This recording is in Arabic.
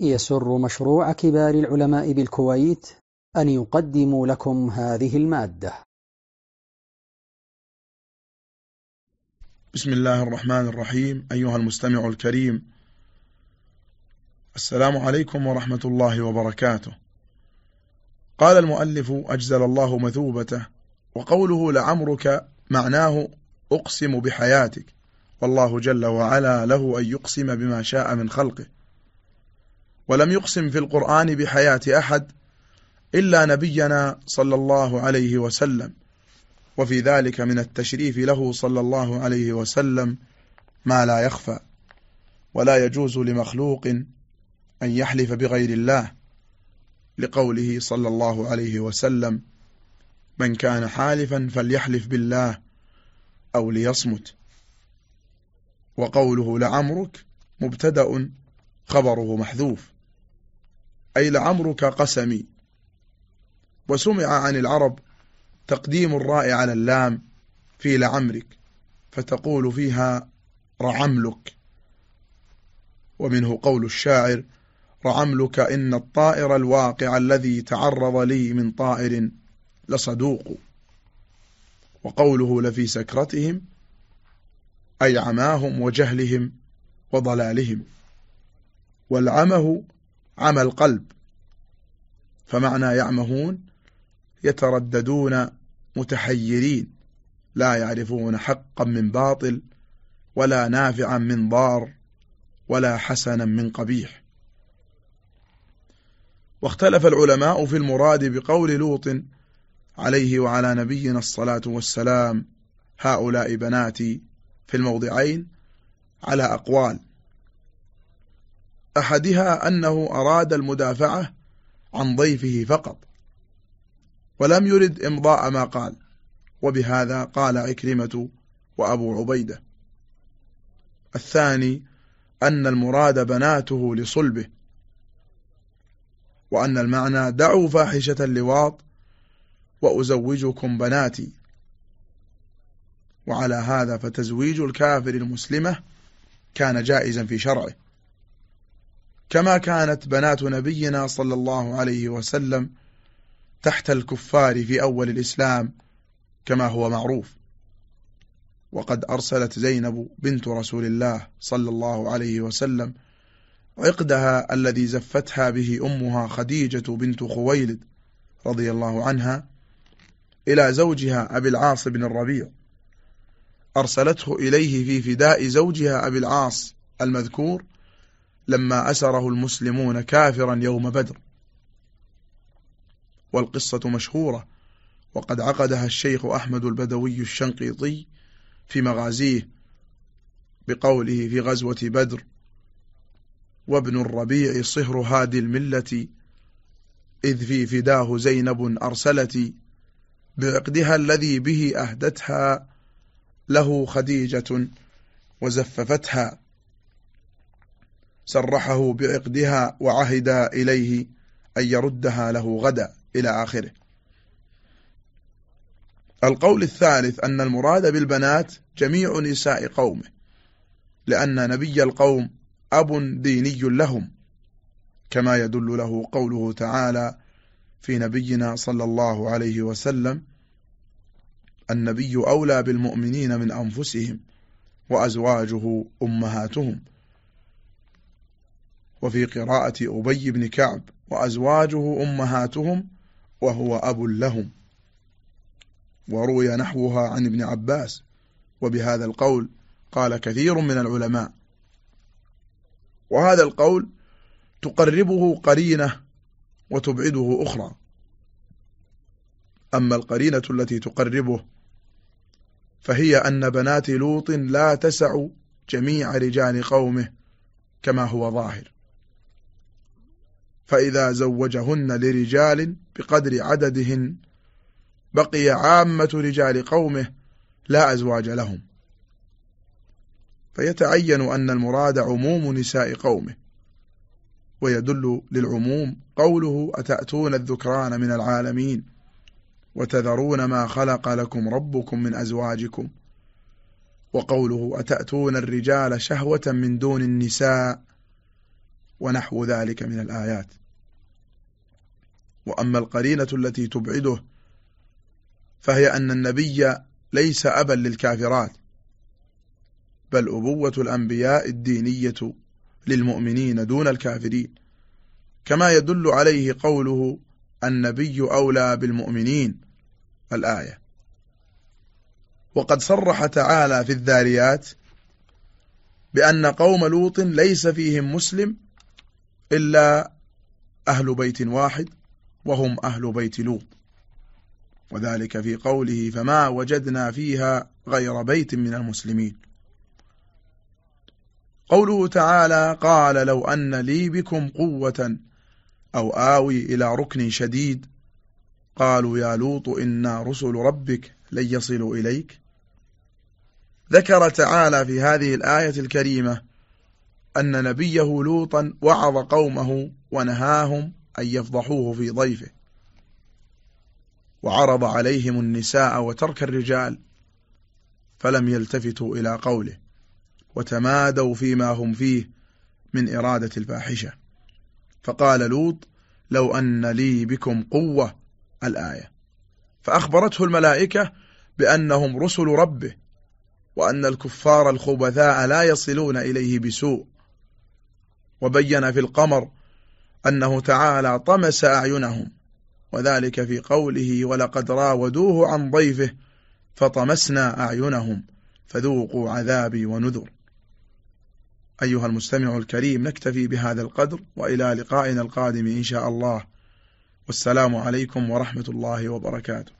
يسر مشروع كبار العلماء بالكويت أن يقدم لكم هذه المادة. بسم الله الرحمن الرحيم. أيها المستمع الكريم السلام عليكم ورحمة الله وبركاته. قال المؤلف أجزل الله مثوبته وقوله لعمرك معناه أقسم بحياتك. والله جل وعلا له أن يقسم بما شاء من خلقه. ولم يقسم في القرآن بحياة أحد إلا نبينا صلى الله عليه وسلم وفي ذلك من التشريف له صلى الله عليه وسلم ما لا يخفى ولا يجوز لمخلوق أن يحلف بغير الله لقوله صلى الله عليه وسلم من كان حالفا فليحلف بالله أو ليصمت وقوله لعمرك مبتدأ خبره محذوف. أي لعمرك قسمي. وسمع عن العرب تقديم الراء على اللام في لعمرك فتقول فيها رعملك. ومنه قول الشاعر رعملك إن الطائر الواقع الذي تعرض لي من طائر لصدوق. وقوله لفي سكرتهم أي عماهم وجهلهم وضلالهم. والعمه عمى القلب. فمعنى يعمهون يترددون متحيرين لا يعرفون حقا من باطل ولا نافعا من ضار ولا حسنا من قبيح. واختلف العلماء في المراد بقول لوط عليه وعلى نبينا الصلاة والسلام هؤلاء بناتي في الموضعين على أقوال. أحدها أنه أراد المدافعة عن ضيفه فقط ولم يرد إمضاء ما قال وبهذا قال عكرمة وأبو عبيدة. الثاني أن المراد بناته لصلبه وأن المعنى دعوا فاحشة اللواط وأزوجكم بناتي. وعلى هذا فتزويج الكافر المسلمة كان جائزا في شرعه. كما كانت بنات نبينا صلى الله عليه وسلم تحت الكفار في أول الإسلام كما هو معروف. وقد أرسلت زينب بنت رسول الله صلى الله عليه وسلم عقدها الذي زفتها به أمها خديجة بنت خويلد رضي الله عنها إلى زوجها أبي العاص بن الربيع. أرسلته إليه في فداء زوجها أبي العاص المذكور لما أسره المسلمون كافرا يوم بدر. والقصة مشهورة وقد عقدها الشيخ أحمد البدوي الشنقيطي في مغازيه بقوله في غزوة بدر وابن الربيع صهر هادي الملة إذ في فداه زينب أرسلت بعقدها الذي به أهدتها له خديجة وزففتها سرحه بعقدها وعهد إليه أن يردها له غدا إلى آخره. القول الثالث أن المراد بالبنات جميع نساء قومه لأن نبي القوم أب ديني لهم كما يدل له قوله تعالى في نبينا صلى الله عليه وسلم النبي أولى بالمؤمنين من أنفسهم وأزواجه أمهاتهم. وفي قراءة أبي بن كعب وأزواجه أمهاتهم وهو أب لهم. وروي نحوها عن ابن عباس وبهذا القول قال كثير من العلماء. وهذا القول تقربه قرينة وتبعده أخرى. أما القرينة التي تقربه فهي أن بنات لوط لا تسع جميع رجال قومه كما هو ظاهر. فإذا زوجهن لرجال بقدر عددهن بقي عامة رجال قومه لا أزواج لهم. فيتعين أن المراد عموم نساء قومه ويدل للعموم قوله أتأتون الذكران من العالمين وتذرون ما خلق لكم ربكم من أزواجكم؟ وقوله أتأتون الرجال شهوة من دون النساء ونحو ذلك من الآيات. وأما القرينة التي تبعده فهي أن النبي ليس أبا للكافرات بل أبوة الأنبياء الدينية للمؤمنين دون الكافرين. كما يدل عليه قوله النبي أولى بالمؤمنين الآية. وقد صرح تعالى في الذاريات بأن قوم لوط ليس فيهم مسلم إلا أهل بيت واحد وهم أهل بيت لوط. وذلك في قوله فما وجدنا فيها غير بيت من المسلمين. قوله تعالى قال لو أن لي بكم قوة أو آوي إلى ركن شديد قالوا يا لوط إنا رسل ربك لن يصلوا إليك. ذكر تعالى في هذه الآية الكريمة أن نبيه لوطا وعظ قومه ونهاهم أن يفضحوه في ضيفه. وعرض عليهم النساء وترك الرجال فلم يلتفتوا إلى قوله وتمادوا فيما هم فيه من إرادة الفاحشة. فقال لوط لو أن لي بكم قوة الآية. فأخبرته الملائكة بأنهم رسل ربه وأن الكفار الخبثاء لا يصلون إليه بسوء. وبين في القمر أنه تعالى طمس أعينهم وذلك في قوله ولقد راودوه عن ضيفه فطمسنا أعينهم فذوقوا عذابي ونذر. أيها المستمع الكريم نكتفي بهذا القدر وإلى لقائنا القادم إن شاء الله. والسلام عليكم ورحمة الله وبركاته.